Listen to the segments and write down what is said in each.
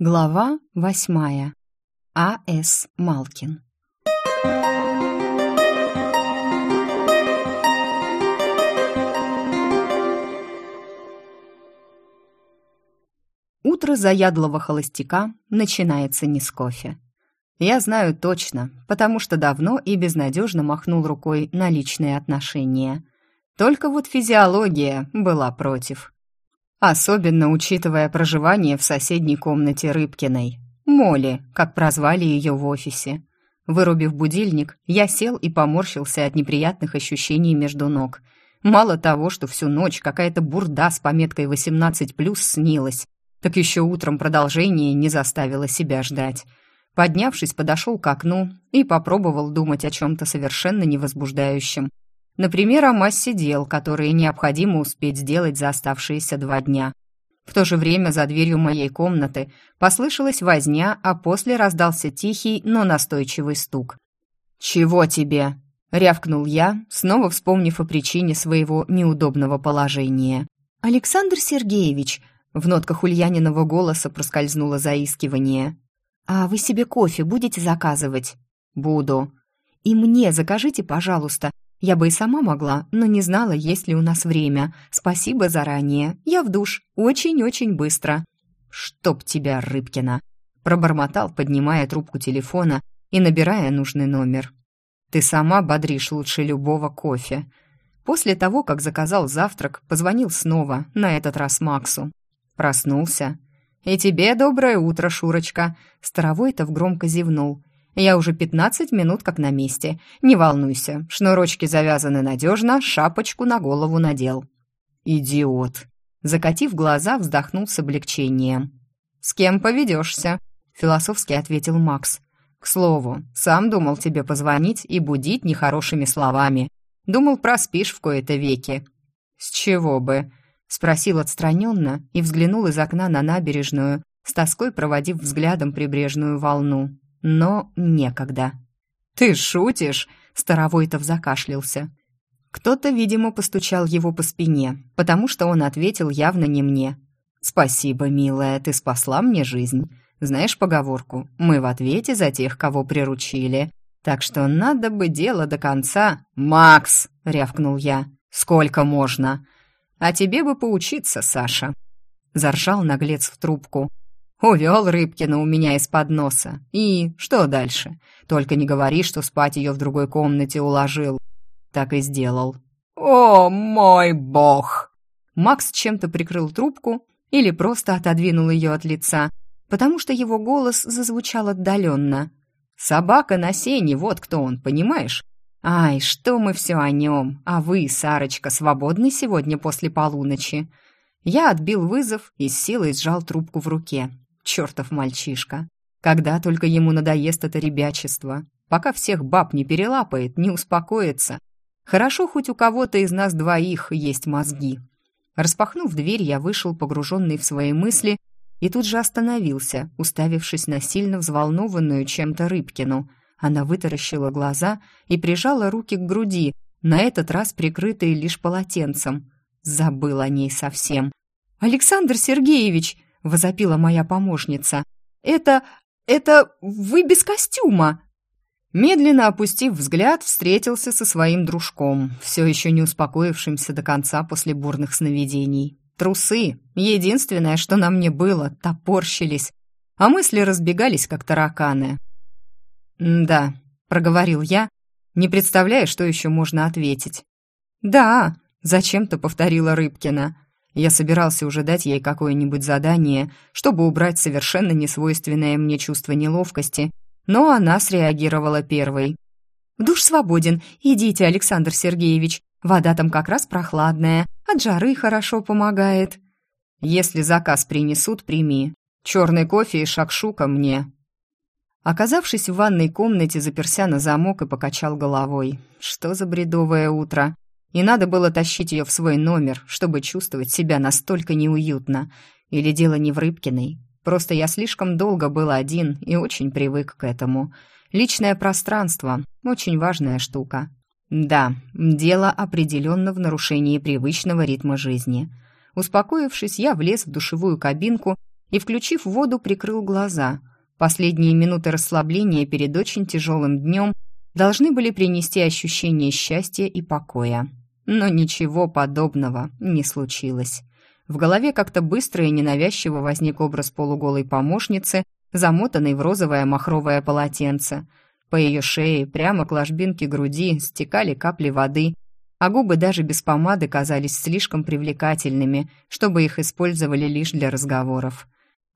Глава восьмая. А.С. Малкин. Утро заядлого холостяка начинается не с кофе. Я знаю точно, потому что давно и безнадежно махнул рукой на личные отношения. Только вот физиология была против. Особенно учитывая проживание в соседней комнате Рыбкиной. Молли, как прозвали ее в офисе. Вырубив будильник, я сел и поморщился от неприятных ощущений между ног. Мало того, что всю ночь какая-то бурда с пометкой 18+, снилась, так еще утром продолжение не заставило себя ждать. Поднявшись, подошел к окну и попробовал думать о чем-то совершенно невозбуждающем, Например, о массе дел, которые необходимо успеть сделать за оставшиеся два дня. В то же время за дверью моей комнаты послышалась возня, а после раздался тихий, но настойчивый стук. «Чего тебе?» — рявкнул я, снова вспомнив о причине своего неудобного положения. «Александр Сергеевич», — в нотках Ульяниного голоса проскользнуло заискивание. «А вы себе кофе будете заказывать?» «Буду». «И мне закажите, пожалуйста, я бы и сама могла, но не знала, есть ли у нас время. Спасибо заранее. Я в душ. Очень-очень быстро». «Чтоб тебя, Рыбкина!» Пробормотал, поднимая трубку телефона и набирая нужный номер. «Ты сама бодришь лучше любого кофе». После того, как заказал завтрак, позвонил снова, на этот раз Максу. Проснулся. «И тебе доброе утро, Шурочка!» Старовой-то громко зевнул. Я уже пятнадцать минут как на месте. Не волнуйся, шнурочки завязаны надежно, шапочку на голову надел». «Идиот!» Закатив глаза, вздохнул с облегчением. «С кем поведешься?» — философски ответил Макс. «К слову, сам думал тебе позвонить и будить нехорошими словами. Думал, проспишь в кои-то веки». «С чего бы?» — спросил отстраненно и взглянул из окна на набережную, с тоской проводив взглядом прибрежную волну но некогда. «Ты шутишь?» — Старовойтов закашлялся. Кто-то, видимо, постучал его по спине, потому что он ответил явно не мне. «Спасибо, милая, ты спасла мне жизнь. Знаешь поговорку? Мы в ответе за тех, кого приручили. Так что надо бы дело до конца». «Макс!» — рявкнул я. «Сколько можно?» «А тебе бы поучиться, Саша». Заржал наглец в трубку. Увел Рыбкина у меня из-под носа. И что дальше? Только не говори, что спать ее в другой комнате уложил. Так и сделал. «О, мой бог!» Макс чем-то прикрыл трубку или просто отодвинул ее от лица, потому что его голос зазвучал отдаленно. «Собака на сене, вот кто он, понимаешь? Ай, что мы все о нем, а вы, Сарочка, свободны сегодня после полуночи?» Я отбил вызов и с силой сжал трубку в руке. Чертов мальчишка. Когда только ему надоест это ребячество. Пока всех баб не перелапает, не успокоится. Хорошо, хоть у кого-то из нас двоих есть мозги. Распахнув дверь, я вышел, погруженный в свои мысли, и тут же остановился, уставившись на сильно взволнованную чем-то Рыбкину. Она вытаращила глаза и прижала руки к груди, на этот раз прикрытые лишь полотенцем. Забыл о ней совсем. «Александр Сергеевич!» Возопила моя помощница. «Это... это... вы без костюма!» Медленно опустив взгляд, встретился со своим дружком, все еще не успокоившимся до конца после бурных сновидений. Трусы, единственное, что на мне было, топорщились, а мысли разбегались, как тараканы. «Да», — проговорил я, не представляя, что еще можно ответить. «Да», — зачем-то повторила Рыбкина. Я собирался уже дать ей какое-нибудь задание, чтобы убрать совершенно несвойственное мне чувство неловкости, но она среагировала первой. «Душ свободен. Идите, Александр Сергеевич. Вода там как раз прохладная, от жары хорошо помогает». «Если заказ принесут, прими. Черный кофе и шакшука мне». Оказавшись в ванной комнате, заперся на замок и покачал головой. «Что за бредовое утро?» И надо было тащить ее в свой номер, чтобы чувствовать себя настолько неуютно. Или дело не в Рыбкиной. Просто я слишком долго был один и очень привык к этому. Личное пространство – очень важная штука. Да, дело определенно в нарушении привычного ритма жизни. Успокоившись, я влез в душевую кабинку и, включив воду, прикрыл глаза. Последние минуты расслабления перед очень тяжелым днем должны были принести ощущение счастья и покоя. Но ничего подобного не случилось. В голове как-то быстро и ненавязчиво возник образ полуголой помощницы, замотанной в розовое махровое полотенце. По ее шее, прямо к ложбинке груди, стекали капли воды, а губы даже без помады казались слишком привлекательными, чтобы их использовали лишь для разговоров.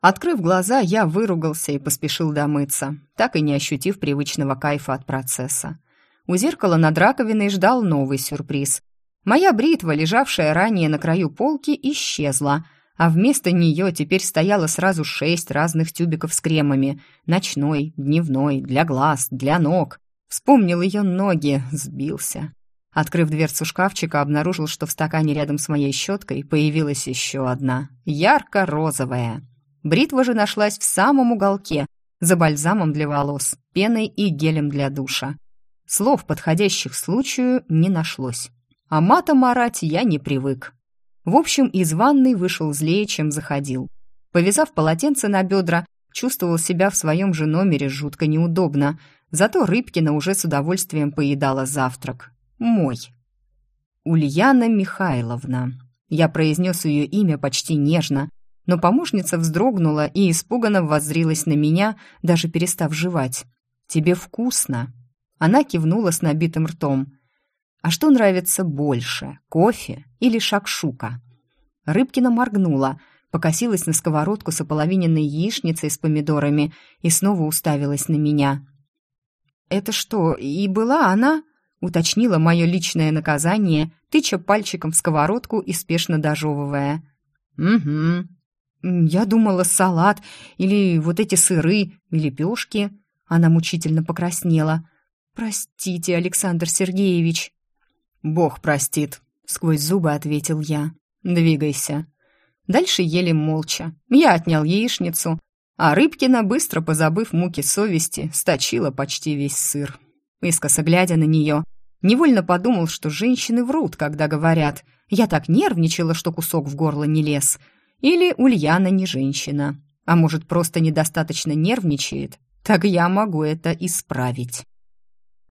Открыв глаза, я выругался и поспешил домыться, так и не ощутив привычного кайфа от процесса. У зеркала над раковиной ждал новый сюрприз. Моя бритва, лежавшая ранее на краю полки, исчезла, а вместо нее теперь стояло сразу шесть разных тюбиков с кремами. Ночной, дневной, для глаз, для ног. Вспомнил ее ноги, сбился. Открыв дверцу шкафчика, обнаружил, что в стакане рядом с моей щеткой появилась еще одна, ярко-розовая. Бритва же нашлась в самом уголке, за бальзамом для волос, пеной и гелем для душа. Слов, подходящих случаю, не нашлось. А матом орать я не привык. В общем, из ванной вышел злее, чем заходил. Повязав полотенце на бедра, чувствовал себя в своем же номере жутко неудобно, зато Рыбкина уже с удовольствием поедала завтрак. Мой. Ульяна Михайловна. Я произнес ее имя почти нежно, но помощница вздрогнула и испуганно воззрилась на меня, даже перестав жевать. «Тебе вкусно?» Она кивнула с набитым ртом. «А что нравится больше, кофе или шакшука?» Рыбкина моргнула, покосилась на сковородку с ополовиненной яичницей с помидорами и снова уставилась на меня. «Это что, и была она?» — уточнила мое личное наказание, тыча пальчиком в сковородку и спешно дожевывая. «Угу», «Я думала, салат или вот эти сыры и лепешки». Она мучительно покраснела. «Простите, Александр Сергеевич». «Бог простит», — сквозь зубы ответил я. «Двигайся». Дальше ели молча. Я отнял яичницу, а Рыбкина, быстро позабыв муки совести, сточила почти весь сыр. Искоса глядя на нее, невольно подумал, что женщины врут, когда говорят «я так нервничала, что кусок в горло не лез», или Ульяна не женщина. А может, просто недостаточно нервничает? Так я могу это исправить.